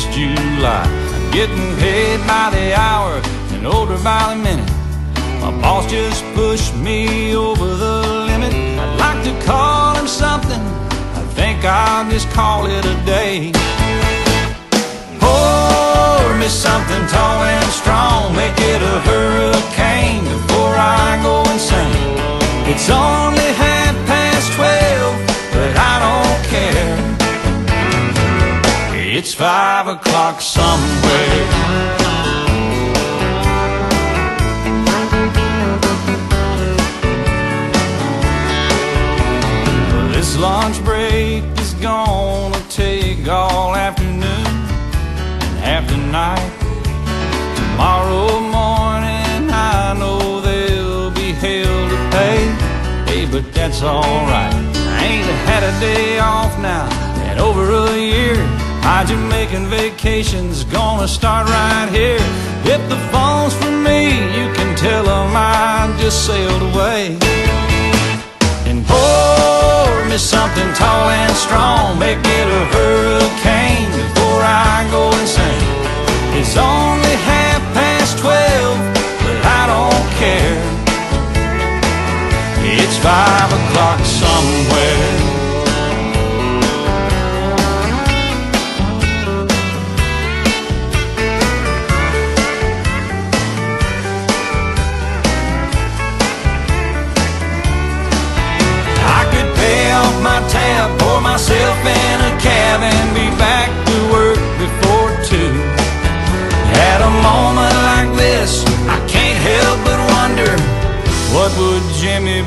it's July. I'm getting paid by the hour and older by the minute. My boss just pushed me over the limit. I'd like to call him something. I think I'll just call it a day. Pour me something tall and strong. Make it a It's five o'clock somewhere. This lunch break is gonna take all afternoon and half the night. Tomorrow morning, I know they'll be hell to pay. Hey, but that's alright. My Jamaican vacation's gonna start right here. If the phone's for me, you can tell 'em I just sailed away and pour me something tall and strong. Make it a hurricane before I go insane. It's only half past twelve, but I don't care. It's five o'clock somewhere.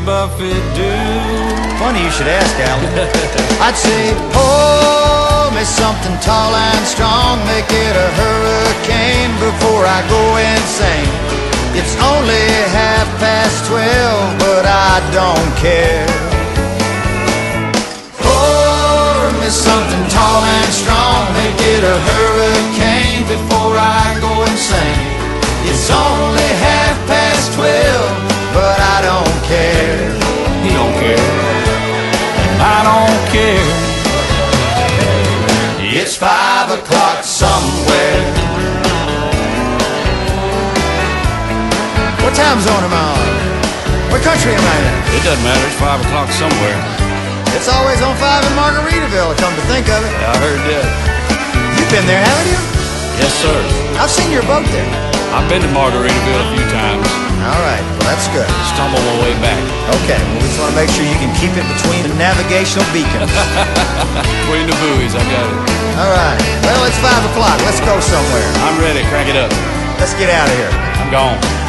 Buffett do? Funny you should ask, Alan. I'd say, oh, pour me something tall and strong, make it a hurricane before I go insane. It's only half past twelve, but I don't care. Oh, pour me something tall and strong, make it a hurricane before I go insane. It's only half past twelve, It's five o'clock somewhere. What time zone am I on? What country am I in? It doesn't matter. It's five o'clock somewhere. It's always on five in Margaritaville, come to think of it. Yeah, I heard that. You've been there, haven't you? Yes, sir. I've seen your boat there. I've been to Margaritaville a few times. All right, well, that's good. Stumble my way back. Okay, well, we just want to make sure you can keep it between the navigational beacons. Between the All right, well, it's five o'clock. Let's go somewhere. I'm ready. Crank it up. Let's get out of here. I'm gone.